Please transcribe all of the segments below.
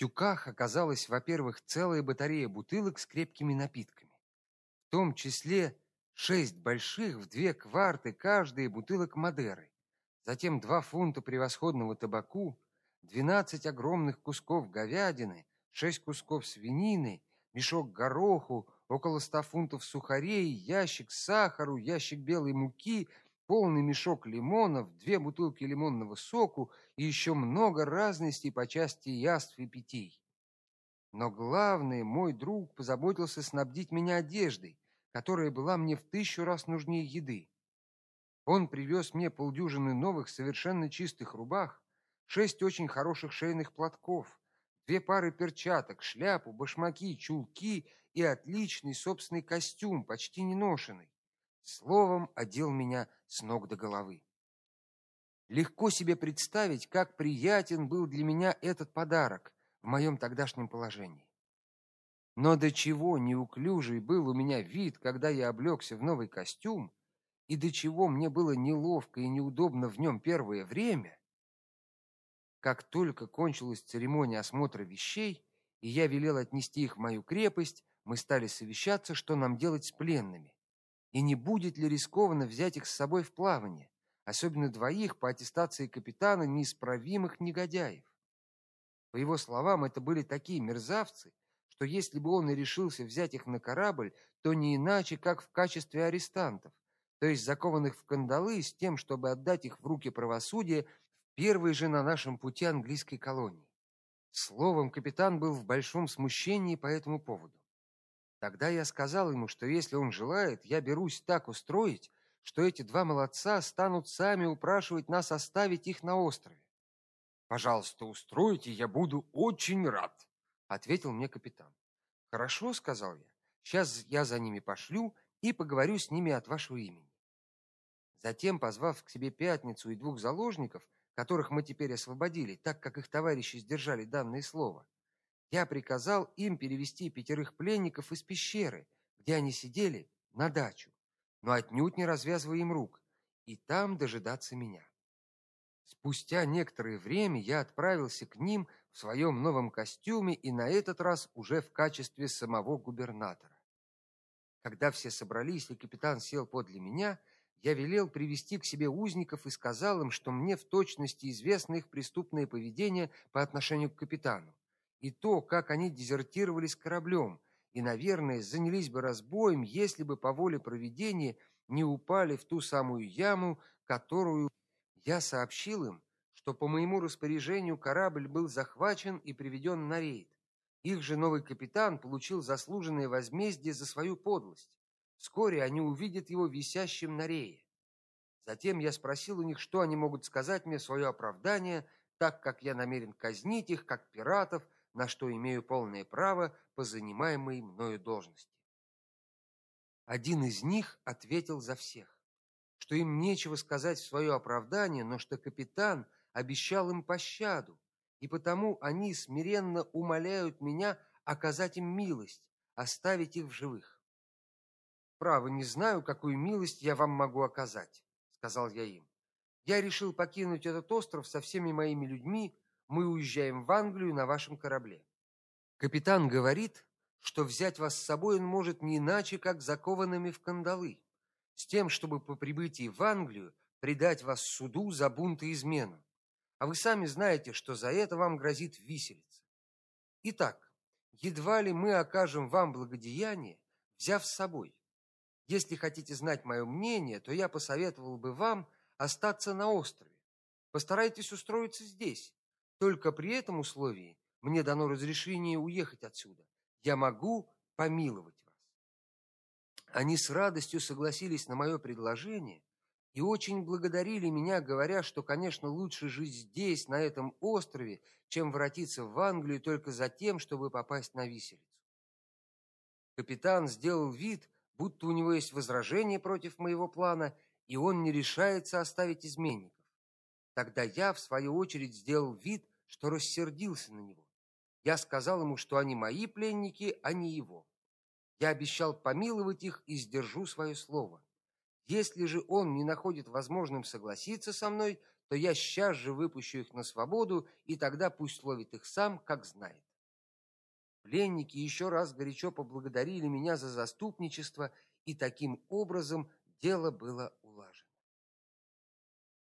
тюках оказалась, во-первых, целая батарея бутылок с крепкими напитками, в том числе шесть больших в две кварты каждая бутылок Мадеры, затем два фунта превосходного табаку, двенадцать огромных кусков говядины, шесть кусков свинины, мешок гороху, около ста фунтов сухарей, ящик сахару, ящик белой муки, полный мешок лимонов, две бутылки лимонного соку и еще много разностей по части яств и питий. Но главное, мой друг позаботился снабдить меня одеждой, которая была мне в тысячу раз нужнее еды. Он привез мне полдюжины новых совершенно чистых рубах, шесть очень хороших шейных платков, две пары перчаток, шляпу, башмаки, чулки и отличный собственный костюм, почти не ношенный. Словом, одел меня с ног до головы. Легко себе представить, как приятен был для меня этот подарок в моем тогдашнем положении. Но до чего неуклюжий был у меня вид, когда я облегся в новый костюм, и до чего мне было неловко и неудобно в нем первое время. Как только кончилась церемония осмотра вещей, и я велел отнести их в мою крепость, мы стали совещаться, что нам делать с пленными, и не будет ли рискованно взять их с собой в плавание, особенно двоих по аттестации капитана неисправимых негодяев. По его словам, это были такие мерзавцы, что если бы он и решился взять их на корабль, то не иначе, как в качестве арестантов, то есть закованных в кандалы с тем, чтобы отдать их в руки правосудия в первой же на нашем пути английской колонии. Словом, капитан был в большом смущении по этому поводу. Тогда я сказал ему, что если он желает, я берусь так устроить, что эти два молодца станут сами упрашивать нас оставить их на острове. Пожалуйста, устройте, я буду очень рад ответил мне капитан. Хорошо, сказал я. Сейчас я за ними пошлю и поговорю с ними от вашего имени. Затем, позвав к себе пятницу и двух заложников, которых мы теперь освободили, так как их товарищи сдержали данное слово, я приказал им перевести пятерых пленников из пещеры, где они сидели, на дачу, но отнюдь не развязывая им рук, и там дожидаться меня. Спустя некоторое время я отправился к ним в своем новом костюме и на этот раз уже в качестве самого губернатора. Когда все собрались и капитан сел подле меня, я велел привести к себе узников и сказал им, что мне в точности известно их преступное поведение по отношению к капитану и то, как они дезертировали с кораблем, и, наверное, занялись бы разбоем, если бы по воле провидения не упали в ту самую яму, которую я сообщил им, что по моему распоряжению корабль был захвачен и приведен на рейд. Их же новый капитан получил заслуженное возмездие за свою подлость. Вскоре они увидят его висящим на рее. Затем я спросил у них, что они могут сказать мне в свое оправдание, так как я намерен казнить их как пиратов, на что имею полное право по занимаемой мною должности. Один из них ответил за всех что им нечего сказать в свое оправдание, но что капитан обещал им пощаду, и потому они смиренно умоляют меня оказать им милость, оставить их в живых. Право, не знаю, какую милость я вам могу оказать, сказал я им. Я решил покинуть этот остров со всеми моими людьми, мы уезжаем в Англию на вашем корабле. Капитан говорит, что взять вас с собой он может не иначе, как закованными в кандалы с тем, чтобы по прибытии в Англию предать вас суду за бунт и измену. А вы сами знаете, что за это вам грозит виселица. Итак, едва ли мы окажем вам благодеяние, взяв с собой. Если хотите знать мое мнение, то я посоветовал бы вам остаться на острове. Постарайтесь устроиться здесь. Только при этом условии мне дано разрешение уехать отсюда. Я могу помиловать они с радостью согласились на мое предложение и очень благодарили меня, говоря, что, конечно, лучше жить здесь, на этом острове, чем воротиться в Англию только за тем, чтобы попасть на виселицу. Капитан сделал вид, будто у него есть возражение против моего плана, и он не решается оставить изменников. Тогда я, в свою очередь, сделал вид, что рассердился на него. Я сказал ему, что они мои пленники, а не его. Я обещал помиловать их и сдержу свое слово. Если же он не находит возможным согласиться со мной, то я сейчас же выпущу их на свободу, и тогда пусть ловит их сам, как знает. Пленники еще раз горячо поблагодарили меня за заступничество, и таким образом дело было улажено.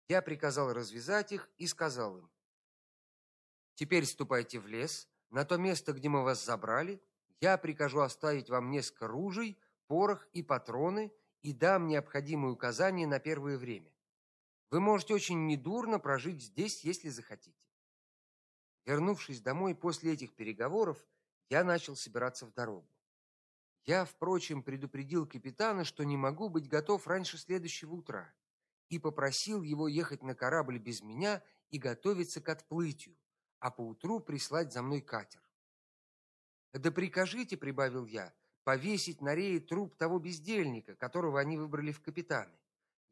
Я приказал развязать их и сказал им: "Теперь ступайте в лес, на то место, где мы вас забрали. Я прикажу оставить вам несколько ружей, порох и патроны и дам необходимые указания на первое время. Вы можете очень недурно прожить здесь, если захотите". Вернувшись домой после этих переговоров, я начал собираться в дорогу. Я, впрочем, предупредил капитана, что не могу быть готов раньше следующего утра, и попросил его ехать на корабль без меня и готовиться к отплытию, а поутру прислать за мной катер. Да прикажите, прибавил я, повесить на рее труп того бездельника, которого они выбрали в капитаны.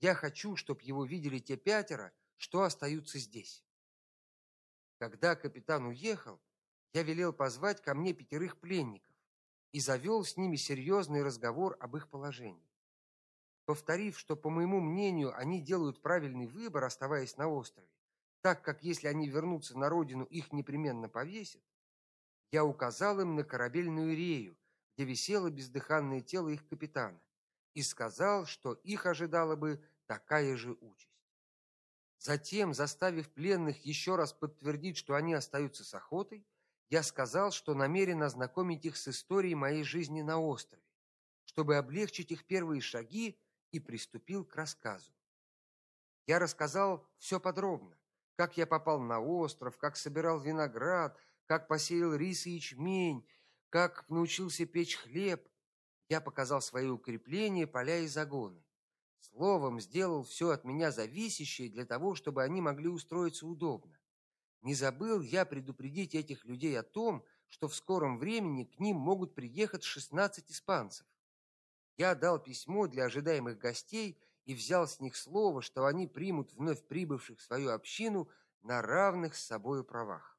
Я хочу, чтоб его видели те пятеро, что остаются здесь. Когда капитан уехал, я велел позвать ко мне пятерых пленников и завел с ними серьезный разговор об их положении. Повторив, что по моему мнению они делают правильный выбор, оставаясь на острове, так как если они вернутся на родину, их непременно повесят, я указал им на корабельную рею, где висело бездыханное тело их капитана, и сказал, что их ожидала бы такая же участь. Затем, заставив пленных еще раз подтвердить, что они остаются с охотой, я сказал, что намерен ознакомить их с историей моей жизни на острове, чтобы облегчить их первые шаги, и приступил к рассказу. Я рассказал все подробно: как я попал на остров, как собирал виноград, как посеял рис и ячмень, как научился печь хлеб. Я показал свои укрепления, поля и загоны. Словом, сделал все от меня зависящее для того, чтобы они могли устроиться удобно. Не забыл я предупредить этих людей о том, что в скором времени к ним могут приехать 16 испанцев. Я дал письмо для ожидаемых гостей и взял с них слово, что они примут вновь прибывших в свою общину на равных с собою правах.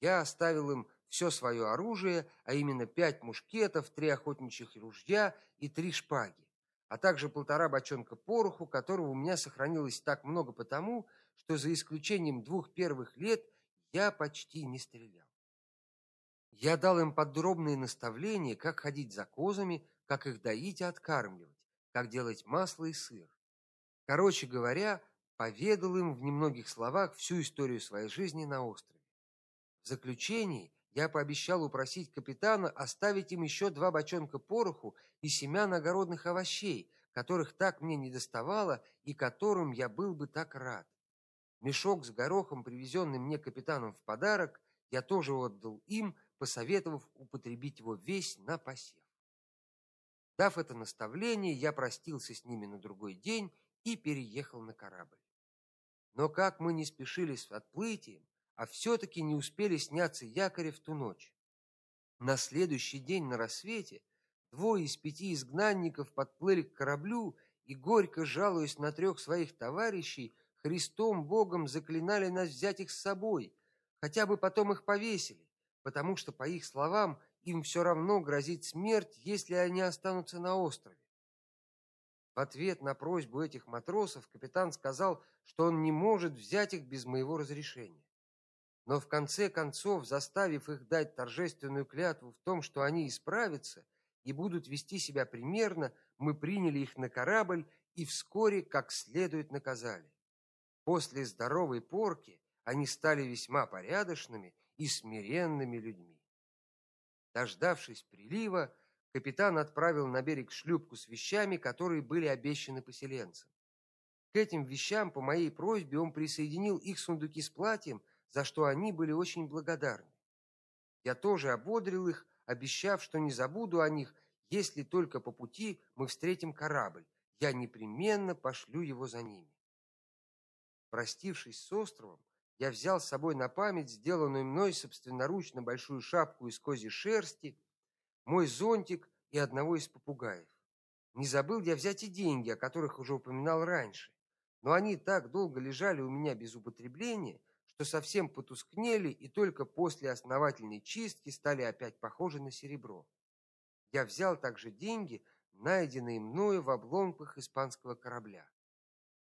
Я оставил им все свое оружие, а именно пять мушкетов, три охотничьих ружья и три шпаги, а также полтора бочонка пороху, которого у меня сохранилось так много потому, что за исключением двух первых лет я почти не стрелял. Я дал им подробные наставления, как ходить за козами, как их доить и откармливать, как делать масло и сыр. Короче говоря, поведал им в немногих словах всю историю своей жизни на острове. В заключении я пообещал упросить капитана оставить им еще два бочонка пороху и семян огородных овощей, которых так мне недоставало и которым я был бы так рад. Мешок с горохом, привезенный мне капитаном в подарок, я тоже отдал им, посоветовав употребить его весь на посев. Дав это наставление, я простился с ними на другой день и переехал на корабль. Но как мы не спешили с отплытием, а все таки не успели сняться якоря в ту ночь. На следующий день на рассвете двое из пяти изгнанников подплыли к кораблю и горько жалуясь на трех своих товарищей, Христом Богом заклинали нас взять их с собой, хотя бы потом их повесили, потому что по их словам им все равно грозит смерть, если они останутся на острове. В ответ на просьбу этих матросов капитан сказал, что он не может взять их без моего разрешения. Но в конце концов, заставив их дать торжественную клятву в том, что они исправятся и будут вести себя примерно, мы приняли их на корабль и вскоре как следует наказали. После здоровой порки они стали весьма порядочными и смиренными людьми. Дождавшись прилива, капитан отправил на берег шлюпку с вещами, которые были обещаны поселенцам. К этим вещам по моей просьбе он присоединил их сундуки с платьем, за что они были очень благодарны. Я тоже ободрил их, обещав, что не забуду о них, если только по пути мы встретим корабль. Я непременно пошлю его за ними. Простившись с островом, я взял с собой на память сделанную мной собственноручно большую шапку из козьей шерсти, мой зонтик и одного из попугаев. Не забыл я взять и деньги, о которых уже упоминал раньше, но они так долго лежали у меня без употребления, что совсем потускнели и только после основательной чистки стали опять похожи на серебро. Я взял также деньги, найденные мною в обломках испанского корабля.